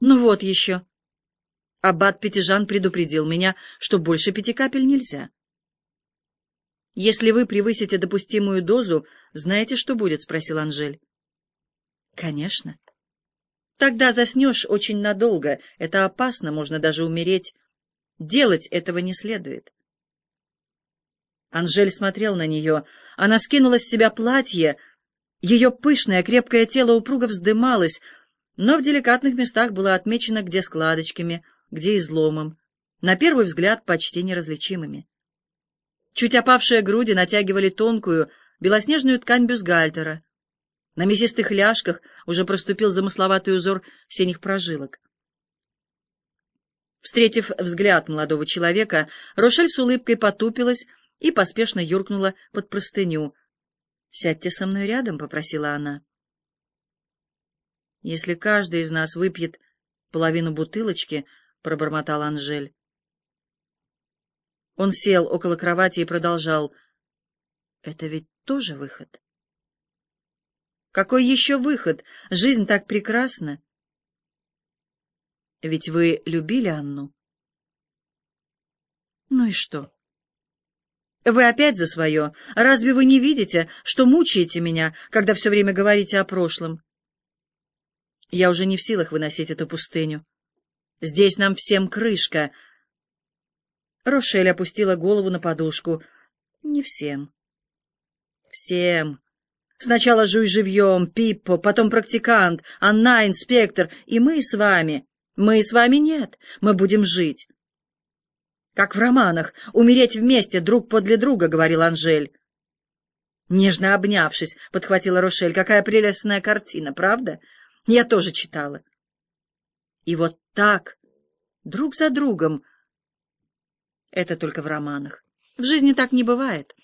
Ну вот еще. Аббат Пятижан предупредил меня, что больше пяти капель нельзя. «Если вы превысите допустимую дозу, знаете, что будет?» — спросил Анжель. «Конечно». «Тогда заснешь очень надолго. Это опасно, можно даже умереть. Делать этого не следует». Анжель смотрел на нее. Она скинула с себя платье. Ее пышное, крепкое тело упруго вздымалось, но в деликатных местах было отмечено где складочками, где изломом, на первый взгляд почти неразличимыми. Чуть опавшие груди натягивали тонкую, белоснежную ткань бюстгальтера. На мясистых ляжках уже проступил замысловатый узор синих прожилок. Встретив взгляд молодого человека, Рошель с улыбкой потупилась и поспешно юркнула под простыню. «Сядьте со мной рядом», — попросила она. «Если каждый из нас выпьет половину бутылочки», — пробормотал Анжель. Он сел около кровати и продолжал. «Это ведь тоже выход?» «Какой еще выход? Жизнь так прекрасна!» «Ведь вы любили Анну?» «Ну и что?» «Вы опять за свое. Разве вы не видите, что мучаете меня, когда все время говорите о прошлом?» «Я уже не в силах выносить эту пустыню. Здесь нам всем крышка», Рошель опустила голову на подушку. Не всем. Всем. Сначала жуй живьем, Пиппо, потом практикант, Анна, инспектор, и мы с вами. Мы с вами нет, мы будем жить. Как в романах, умереть вместе, друг подле друга, говорил Анжель. Нежно обнявшись, подхватила Рошель. Какая прелестная картина, правда? Я тоже читала. И вот так, друг за другом, это только в романах. В жизни так не бывает.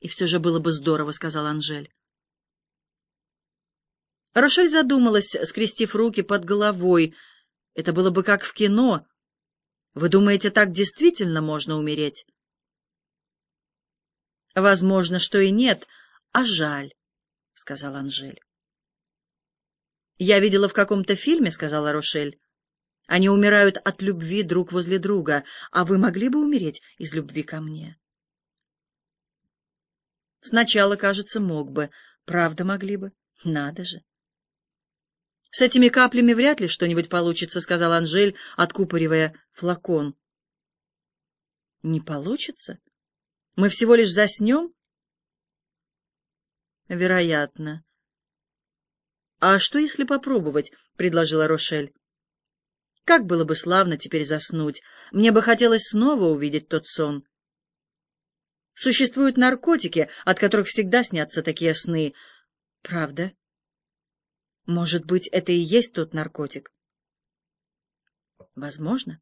И все же было бы здорово, — сказал Анжель. Рошель задумалась, скрестив руки под головой. Это было бы как в кино. Вы думаете, так действительно можно умереть? Возможно, что и нет, а жаль, — сказал Анжель. Я видела в каком-то фильме, — сказала Рошель. Они умирают от любви друг возле друга, а вы могли бы умереть из любви ко мне? Сначала, кажется, мог бы. Правда, могли бы. Надо же. С этими каплями вряд ли что-нибудь получится, сказал Анжель, откупоривая флакон. Не получится? Мы всего лишь заснем? Вероятно. А что, если попробовать? предложила Рошель. Как было бы славно теперь заснуть. Мне бы хотелось снова увидеть тот сон. Существуют наркотики, от которых всегда снятся такие сны. Правда? Может быть, это и есть тот наркотик? Возможно.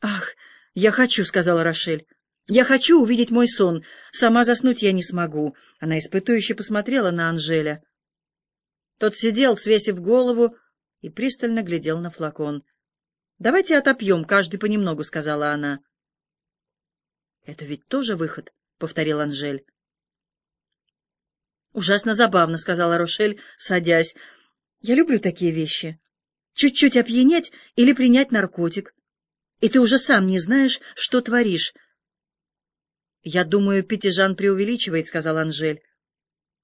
Ах, я хочу, — сказала Рошель. Я хочу увидеть мой сон. Сама заснуть я не смогу. Она испытующе посмотрела на Анжеля. Тот сидел, свесив голову, и пристально глядел на флакон. «Давайте отопьем, каждый понемногу», — сказала она. «Это ведь тоже выход», — повторил Анжель. «Ужасно забавно», — сказала Рошель, садясь. «Я люблю такие вещи. Чуть-чуть опьянеть или принять наркотик. И ты уже сам не знаешь, что творишь». «Я думаю, Пятижан преувеличивает», — сказал Анжель.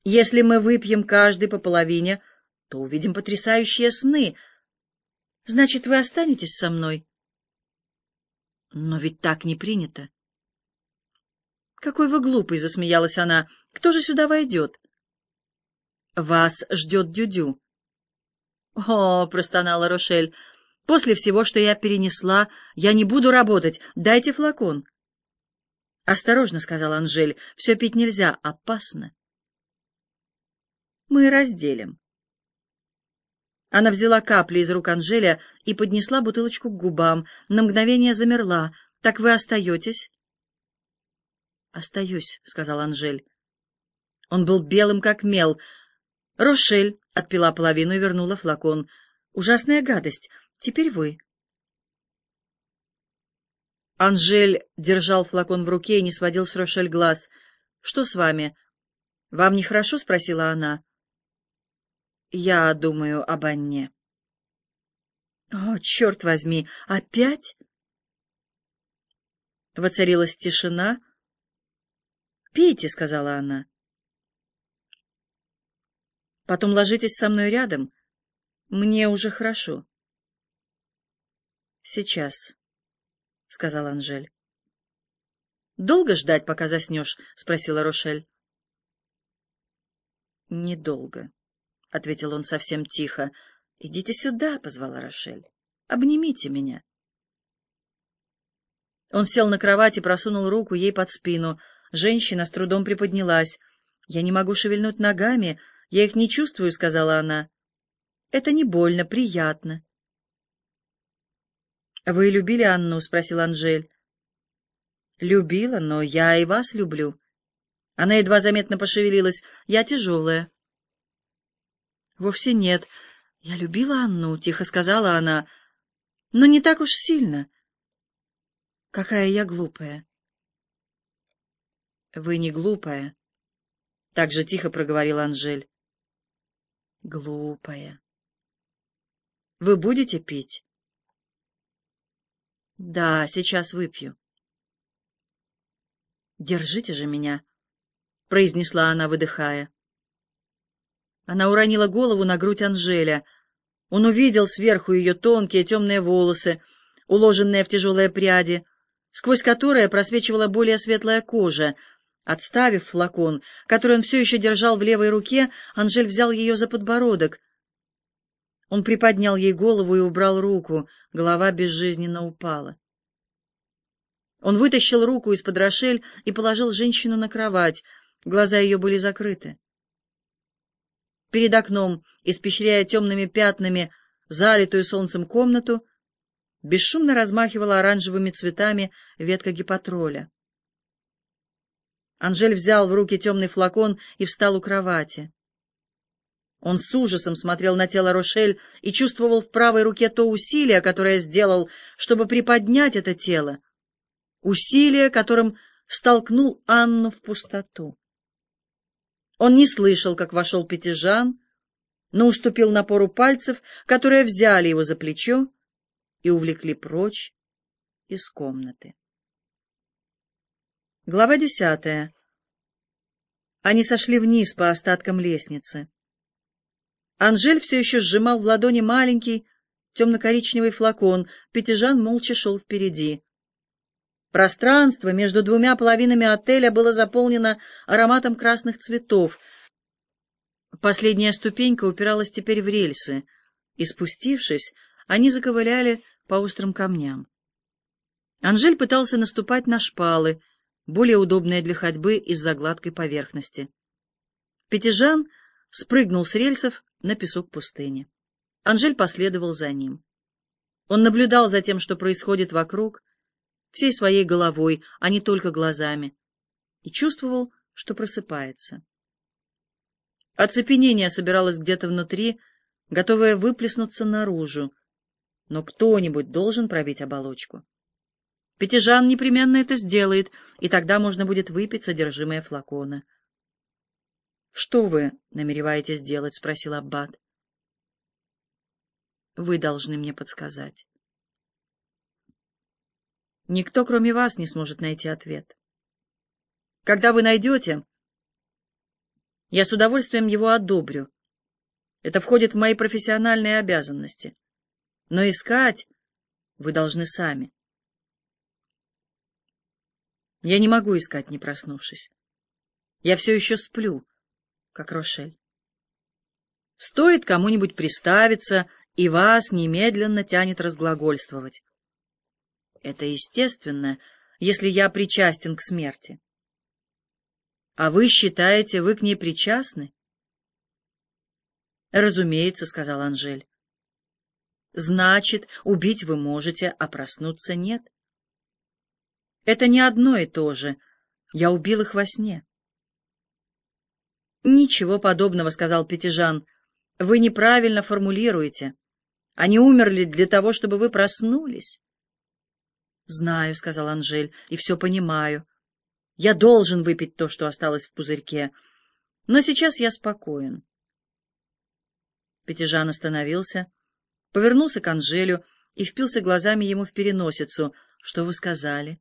«Если мы выпьем каждый по половине...» то увидим потрясающие сны. Значит, вы останетесь со мной? Но ведь так не принято. Какой вы глупый, засмеялась она. Кто же сюда войдет? Вас ждет Дюдю. О, простонала Рошель. После всего, что я перенесла, я не буду работать. Дайте флакон. Осторожно, сказал Анжель. Все пить нельзя, опасно. Мы разделим. Она взяла капли из рук Анжеля и поднесла бутылочку к губам. На мгновение замерла. «Так вы остаетесь?» «Остаюсь», — сказал Анжель. Он был белым, как мел. Рошель отпила половину и вернула флакон. «Ужасная гадость. Теперь вы». Анжель держал флакон в руке и не сводил с Рошель глаз. «Что с вами? Вам нехорошо?» — спросила она. Я думаю об Анне. О, черт возьми, опять? Воцарилась тишина. «Пейте», — сказала она. «Потом ложитесь со мной рядом. Мне уже хорошо». «Сейчас», — сказал Анжель. «Долго ждать, пока заснешь?» — спросила Рошель. «Недолго», — ответил он совсем тихо. «Идите сюда», — позвала Рошель. «Обнимите меня». Он сел на кровать и просунул руку ей под спину. Женщина с трудом приподнялась. «Я не могу шевельнуть ногами, я их не чувствую», — сказала она. «Это не больно, приятно». «Вы любили Анну?» — спросил Анжель. «Любила, но я и вас люблю». Она едва заметно пошевелилась. «Я тяжелая». «Вовсе нет. Я любила Анну», — тихо сказала она. «Но не так уж сильно. Какая я глупая». «Вы не глупая», — так же тихо проговорил Анжель. «Глупая. Вы будете пить?» «Да, сейчас выпью». «Держите же меня», — произнесла она, выдыхая. Она уронила голову на грудь Анжеля. Он увидел сверху ее тонкие темные волосы, уложенные в тяжелые пряди, сквозь которые просвечивала более светлая кожа. Отставив флакон, который он все еще держал в левой руке, Анжель взял ее за подбородок. Он приподнял ей голову и убрал руку, голова безжизненно упала. Он вытащил руку из-под Рошель и положил женщину на кровать. Глаза ее были закрыты. Перед окном, испещряя темными пятнами залитую солнцем комнату, бесшумно размахивала оранжевыми цветами ветка гипотроля. Анжель взял в руки темный флакон и встал у кровати. Он с ужасом смотрел на тело Рошель и чувствовал в правой руке то усилие, которое сделал, чтобы приподнять это тело, усилие, которым столкнул Анну в пустоту. Он не слышал, как вошел Пятижан, но уступил напору пальцев, которые взяли его за плечо и увлекли прочь из комнаты. Глава десятая. Они сошли вниз по остаткам лестницы. Анжель все еще сжимал в ладони маленький темно-коричневый флакон, Пятижан молча шел впереди. Пространство между двумя половинами отеля было заполнено ароматом красных цветов. Последняя ступенька упиралась теперь в рельсы, и, спустившись, они заковыляли по острым камням. Анжель пытался наступать на шпалы, более удобные для ходьбы из-за гладкой поверхности. Пятижан спрыгнул с рельсов на песок пустыни. Анжель последовал за ним. Он наблюдал за тем, что происходит вокруг, всей своей головой, а не только глазами, и чувствовал, что просыпается. Оцепенение собиралось где-то внутри, готовое выплеснуться наружу, но кто-нибудь должен пробить оболочку. Пятижан непременно это сделает, и тогда можно будет выпить содержимое флакона. — Что вы намереваетесь делать? — спросил Аббат. — Вы должны мне подсказать. Никто, кроме вас, не сможет найти ответ. Когда вы найдете, я с удовольствием его одобрю. Это входит в мои профессиональные обязанности. Но искать вы должны сами. Я не могу искать, не проснувшись. Я все еще сплю, как Рошель. Стоит кому-нибудь приставиться, и вас немедленно тянет разглагольствовать. Это естественно, если я причастен к смерти. А вы считаете, вы к ней причастны? Разумеется, сказал Анжель. Значит, убить вы можете, а проснуться нет. Это не одно и то же. Я убил их во сне. Ничего подобного, сказал Пятижан. Вы неправильно формулируете. Они умерли для того, чтобы вы проснулись. «Знаю», — сказал Анжель, — «и все понимаю. Я должен выпить то, что осталось в пузырьке. Но сейчас я спокоен». Пятижан остановился, повернулся к Анжелю и впился глазами ему в переносицу. «Что вы сказали?»